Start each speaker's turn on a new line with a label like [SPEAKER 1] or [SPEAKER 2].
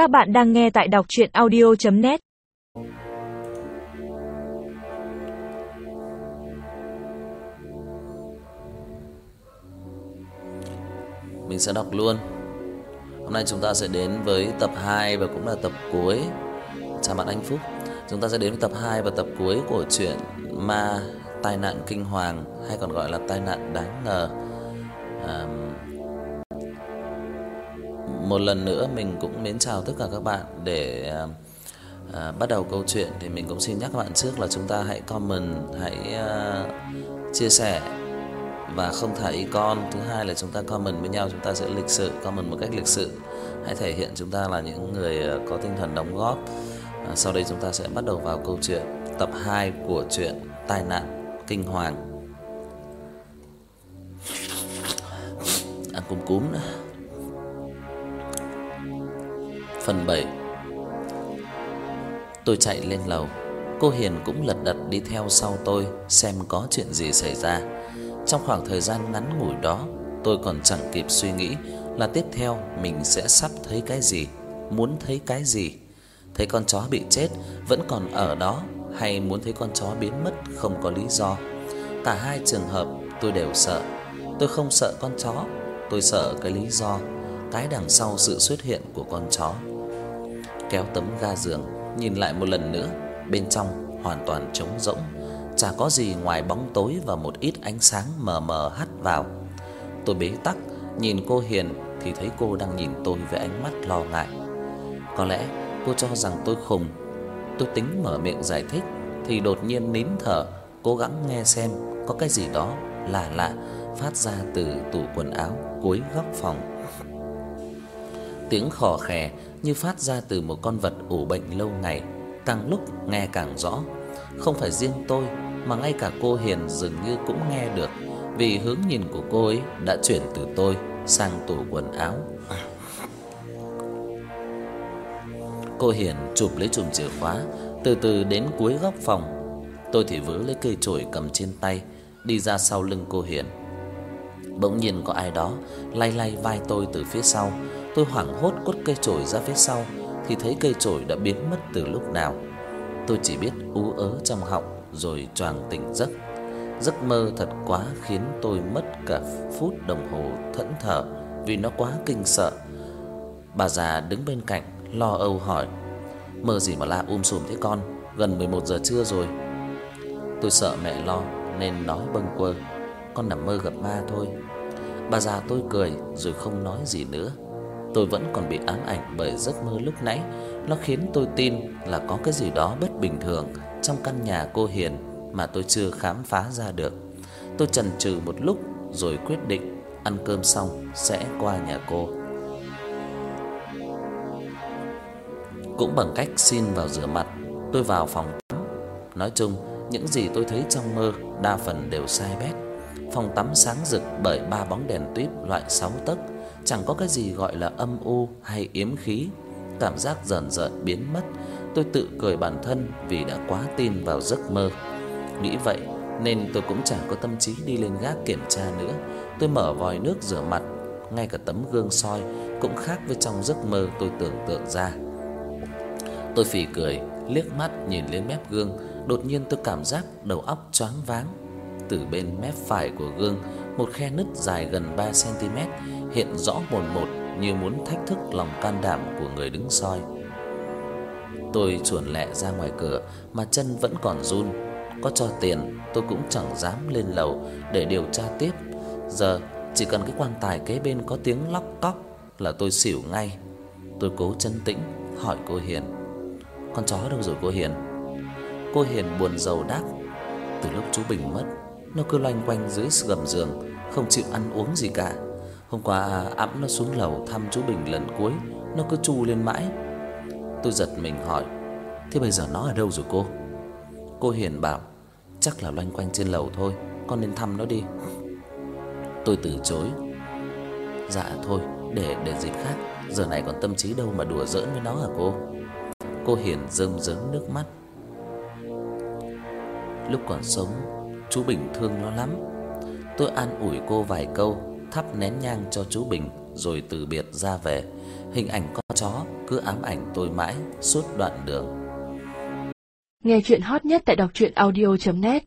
[SPEAKER 1] Các bạn đang nghe tại đọc audio net
[SPEAKER 2] Mình sẽ đọc luôn. Hôm nay chúng ta sẽ đến với tập 2 và cũng là tập cuối. Chào bạn Anh Phúc. Chúng ta sẽ đến với tập 2 và tập cuối của chuyện Ma tai nạn kinh hoàng hay còn gọi là tai nạn đáng ngờ. À, một lần nữa mình cũng mến chào tất cả các bạn để à, à, bắt đầu câu chuyện thì mình cũng xin nhắc các bạn trước là chúng ta hãy comment, hãy à, chia sẻ và không thả icon. Thứ hai là chúng ta comment với nhau chúng ta sẽ lịch sự, comment một cách lịch sự. Hãy thể hiện chúng ta là những người à, có tinh thần đóng góp. À, sau đây chúng ta sẽ bắt đầu vào câu chuyện tập 2 của truyện Tai nạn kinh hoàng. À, Ăn cúm cúm nữa. Phần 7 Tôi chạy lên lầu. Cô Hiền cũng lật đật đi theo sau tôi, Xem có chuyện gì xảy ra. Trong khoảng thời gian ngắn ngủi đó, Tôi còn chẳng kịp suy nghĩ Là tiếp theo mình sẽ sắp thấy cái gì, Muốn thấy cái gì. Thấy con chó bị chết Vẫn còn ở đó, Hay muốn thấy con chó biến mất không có lý do. Cả hai trường hợp tôi đều sợ. Tôi không sợ con chó, Tôi sợ cái lý do. Cái đằng sau sự xuất hiện của con chó kéo tấm ga giường, nhìn lại một lần nữa, bên trong hoàn toàn trống rỗng, chả có gì ngoài bóng tối và một ít ánh sáng mờ mờ hắt vào. Tôi bế tắc, nhìn cô Hiền thì thấy cô đang nhìn tôi với ánh mắt lo ngại. Có lẽ cô cho rằng tôi khùng. Tôi tính mở miệng giải thích thì đột nhiên nín thở, cố gắng nghe xem có cái gì đó lạ lạ phát ra từ tủ quần áo cuối góc phòng. Tiếng khò khè như phát ra từ một con vật ủ bệnh lâu ngày, càng lúc nghe càng rõ. Không phải riêng tôi mà ngay cả cô Hiền dường như cũng nghe được, vì hướng nhìn của cô ấy đã chuyển từ tôi sang tủ quần áo. Cô Hiền chụp lấy chùm chìa khóa, từ từ đến cuối góc phòng. Tôi thì vớ lấy cây chổi cầm trên tay, đi ra sau lưng cô Hiền. Bỗng nhiên có ai đó lay lay vai tôi từ phía sau Tôi hoảng hốt quất cây chổi ra phía sau, thì thấy cây chổi đã biến mất từ lúc nào. Tôi chỉ biết ú ớ trong họng, rồi choàng tỉnh giấc. Giấc mơ thật quá khiến tôi mất cả phút đồng hồ thẫn thờ, vì nó quá kinh sợ. Bà già đứng bên cạnh, lo âu hỏi: "Mơ gì mà la um sùm thế con? Gần 11 giờ trưa rồi." Tôi sợ mẹ lo, nên nói bâng quơ: "Con nằm mơ gặp ma thôi." Bà già tôi cười, rồi không nói gì nữa. Tôi vẫn còn bị ám ảnh bởi giấc mơ lúc nãy, nó khiến tôi tin là có cái gì đó bất bình thường trong căn nhà cô Hiền mà tôi chưa khám phá ra được. Tôi chần chừ một lúc rồi quyết định ăn cơm xong sẽ qua nhà cô. Cũng bằng cách xin vào rửa mặt, tôi vào phòng tắm. Nói chung, những gì tôi thấy trong mơ đa phần đều sai bét. Phòng tắm sáng rực bởi ba bóng đèn tuyếp loại 6 tấc chẳng có cái gì gọi là âm u hay yếm khí, cảm giác dần dần biến mất. Tôi tự cười bản thân vì đã quá tin vào giấc mơ. Nghĩ vậy nên tôi cũng chẳng có tâm trí đi lên gác kiểm tra nữa. Tôi mở vòi nước rửa mặt, ngay cả tấm gương soi cũng khác với trong giấc mơ tôi tưởng tượng ra. Tôi phì cười, liếc mắt nhìn lên mép gương, đột nhiên tôi cảm giác đầu óc choáng váng. Từ bên mép phải của gương, một khe nứt dài gần 3 cm hiện rõ mồn một như muốn thách thức lòng can đảm của người đứng soi. Tôi chuồn lẹ ra ngoài cửa mà chân vẫn còn run, có cho tiền tôi cũng chẳng dám lên lầu để điều tra tiếp. Giờ chỉ cần cái quan tài kế bên có tiếng lóc cóc là tôi xỉu ngay. Tôi cố trấn tĩnh hỏi cô Hiền: "Con chó đâu rồi cô Hiền?" Cô Hiền buồn rầu đáp: "Từ lúc chú Bình mất, nó cứ loanh quanh dưới gầm giường, không chịu ăn uống gì cả." Hôm qua ẵm nó xuống lầu thăm chú Bình lần cuối, nó cứ chu lên mãi. Tôi giật mình hỏi: "Thế bây giờ nó ở đâu rồi cô?" Cô Hiền bảo: "Chắc là loanh quanh trên lầu thôi, con nên thăm nó đi." Tôi từ chối. "Dạ thôi, để để dịp khác, giờ này còn tâm trí đâu mà đùa giỡn với nó hả cô?" Cô Hiền rơm rớm nước mắt. Lúc còn sống, chú Bình thương nó lắm. Tôi an ủi cô vài câu, thắp nén nhang cho chú Bình, rồi từ biệt ra về. Hình ảnh con chó cứ ám ảnh tôi mãi, suốt đoạn đường.
[SPEAKER 3] Nghe truyện hot nhất tại đọc truyện audio net